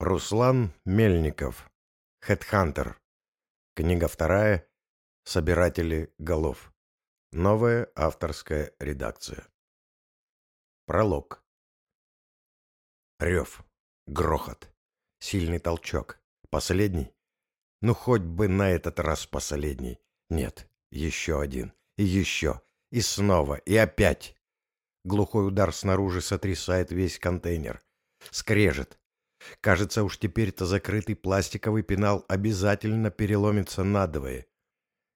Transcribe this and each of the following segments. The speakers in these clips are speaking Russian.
Руслан Мельников. Хедхантер. Книга вторая. Собиратели голов. Новая авторская редакция. Пролог. Рев. Грохот. Сильный толчок. Последний? Ну, хоть бы на этот раз последний. Нет, еще один. И еще. И снова. И опять. Глухой удар снаружи сотрясает весь контейнер. Скрежет. Кажется, уж теперь-то закрытый пластиковый пенал обязательно переломится надвое.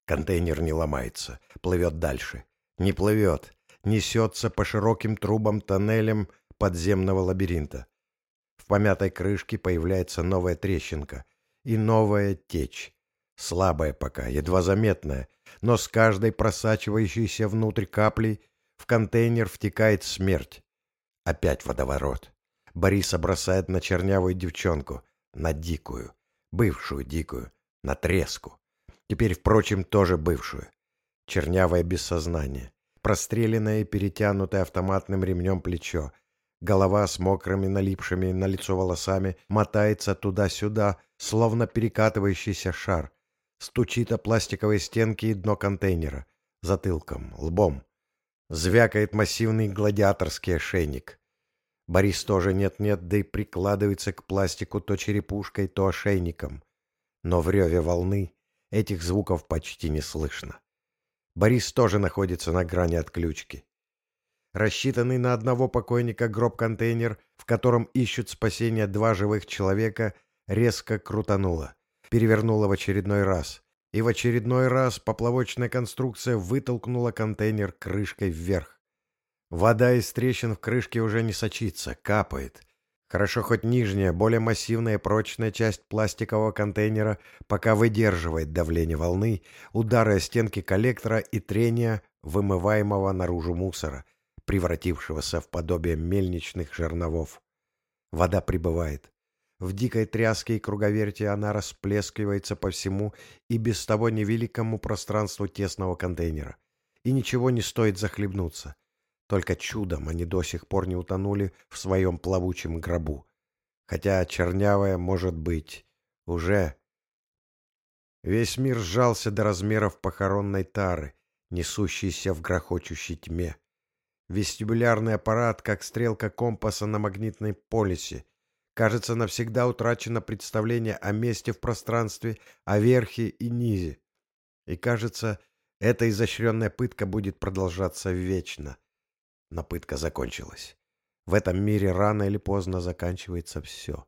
Контейнер не ломается, плывет дальше. Не плывет, несется по широким трубам-тоннелям подземного лабиринта. В помятой крышке появляется новая трещинка и новая течь. Слабая пока, едва заметная, но с каждой просачивающейся внутрь каплей в контейнер втекает смерть. Опять водоворот. Бориса бросает на чернявую девчонку, на дикую, бывшую дикую, на треску. Теперь, впрочем, тоже бывшую. Чернявая без сознания, простреленное и перетянутое автоматным ремнем плечо. Голова с мокрыми налипшими на лицо волосами мотается туда-сюда, словно перекатывающийся шар. Стучит о пластиковые стенки и дно контейнера. Затылком, лбом. Звякает массивный гладиаторский ошейник. Борис тоже нет-нет, да и прикладывается к пластику то черепушкой, то ошейником. Но в реве волны этих звуков почти не слышно. Борис тоже находится на грани отключки. Рассчитанный на одного покойника гроб-контейнер, в котором ищут спасения два живых человека, резко крутануло. Перевернуло в очередной раз. И в очередной раз поплавочная конструкция вытолкнула контейнер крышкой вверх. Вода из трещин в крышке уже не сочится, капает. Хорошо хоть нижняя, более массивная и прочная часть пластикового контейнера пока выдерживает давление волны, удары о стенки коллектора и трения вымываемого наружу мусора, превратившегося в подобие мельничных жерновов. Вода прибывает. В дикой тряске и круговерти она расплескивается по всему и без того невеликому пространству тесного контейнера. И ничего не стоит захлебнуться. Только чудом они до сих пор не утонули в своем плавучем гробу. Хотя чернявая, может быть, уже... Весь мир сжался до размеров похоронной тары, несущейся в грохочущей тьме. Вестибулярный аппарат, как стрелка компаса на магнитной полисе. Кажется, навсегда утрачено представление о месте в пространстве, о верхе и низе. И кажется, эта изощренная пытка будет продолжаться вечно. Но пытка закончилась. В этом мире рано или поздно заканчивается все.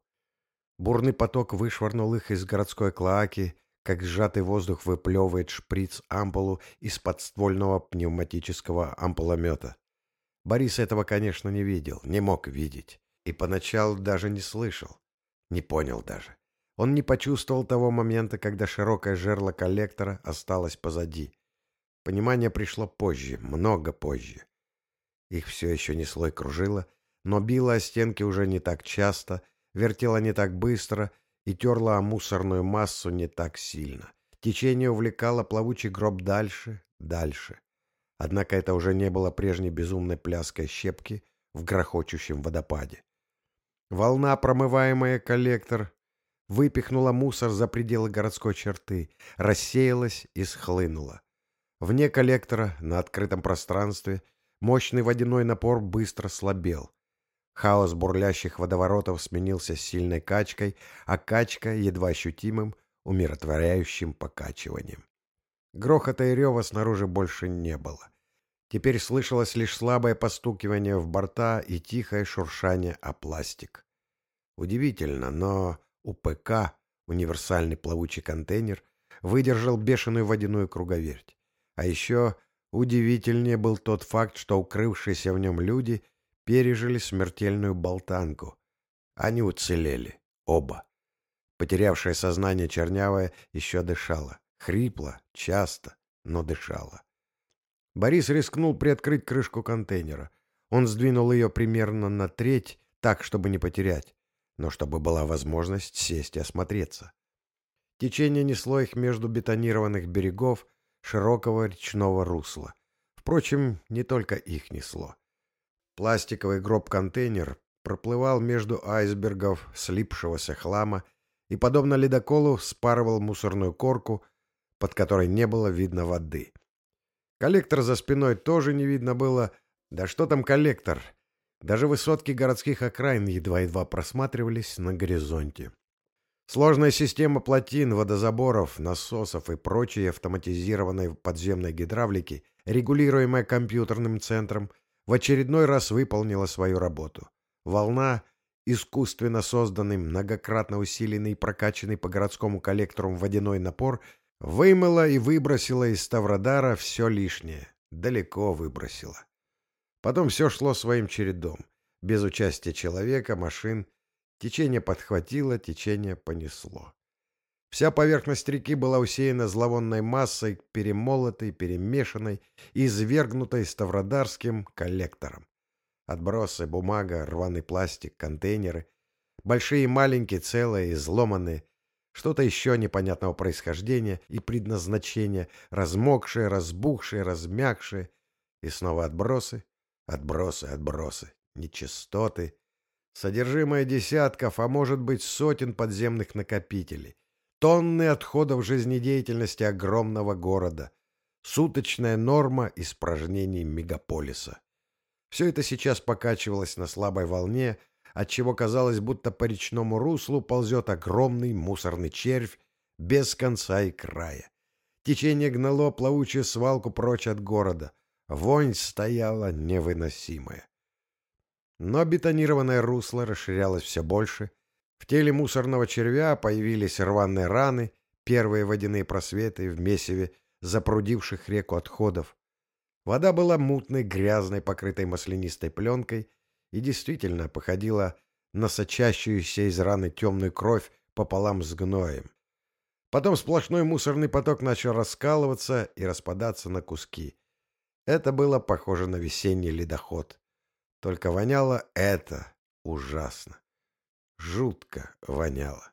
Бурный поток вышвырнул их из городской клоаки, как сжатый воздух выплевывает шприц ампулу из подствольного пневматического ампуломета. Борис этого, конечно, не видел, не мог видеть. И поначалу даже не слышал. Не понял даже. Он не почувствовал того момента, когда широкое жерло коллектора осталось позади. Понимание пришло позже, много позже. Их все еще несло и кружило, но било о стенки уже не так часто, вертело не так быстро и терло о мусорную массу не так сильно. Течение увлекало плавучий гроб дальше, дальше. Однако это уже не было прежней безумной пляской щепки в грохочущем водопаде. Волна, промываемая коллектор, выпихнула мусор за пределы городской черты, рассеялась и схлынула. Вне коллектора, на открытом пространстве, Мощный водяной напор быстро слабел. Хаос бурлящих водоворотов сменился сильной качкой, а качка — едва ощутимым, умиротворяющим покачиванием. Грохота и рева снаружи больше не было. Теперь слышалось лишь слабое постукивание в борта и тихое шуршание о пластик. Удивительно, но УПК, универсальный плавучий контейнер, выдержал бешеную водяную круговерть. А еще Удивительнее был тот факт, что укрывшиеся в нем люди пережили смертельную болтанку. Они уцелели. Оба. Потерявшая сознание чернявая еще дышала. Хрипло, часто, но дышала. Борис рискнул приоткрыть крышку контейнера. Он сдвинул ее примерно на треть, так, чтобы не потерять, но чтобы была возможность сесть и осмотреться. Течение несло их между бетонированных берегов, широкого речного русла. Впрочем, не только их несло. Пластиковый гроб-контейнер проплывал между айсбергов слипшегося хлама и, подобно ледоколу, спарывал мусорную корку, под которой не было видно воды. Коллектор за спиной тоже не видно было. Да что там коллектор? Даже высотки городских окраин едва-едва просматривались на горизонте. Сложная система плотин, водозаборов, насосов и прочей автоматизированной подземной гидравлики, регулируемая компьютерным центром, в очередной раз выполнила свою работу. Волна, искусственно созданный, многократно усиленный и прокачанный по городскому коллектору водяной напор, вымыла и выбросила из Ставродара все лишнее. Далеко выбросила. Потом все шло своим чередом. Без участия человека, машин. Течение подхватило, течение понесло. Вся поверхность реки была усеяна зловонной массой, перемолотой, перемешанной и извергнутой ставродарским коллектором. Отбросы, бумага, рваный пластик, контейнеры. Большие и маленькие, целые, изломанные. Что-то еще непонятного происхождения и предназначения, размокшие, разбухшие, размягшие. И снова отбросы, отбросы, отбросы, нечистоты. Содержимое десятков, а может быть сотен подземных накопителей. Тонны отходов жизнедеятельности огромного города. Суточная норма испражнений мегаполиса. Все это сейчас покачивалось на слабой волне, отчего казалось, будто по речному руслу ползет огромный мусорный червь без конца и края. Течение гнало плавучую свалку прочь от города. Вонь стояла невыносимая. Но бетонированное русло расширялось все больше. В теле мусорного червя появились рваные раны, первые водяные просветы в месиве запрудивших реку отходов. Вода была мутной, грязной, покрытой маслянистой пленкой и действительно походила на сочащуюся из раны темную кровь пополам с гноем. Потом сплошной мусорный поток начал раскалываться и распадаться на куски. Это было похоже на весенний ледоход. Только воняло это ужасно. Жутко воняло.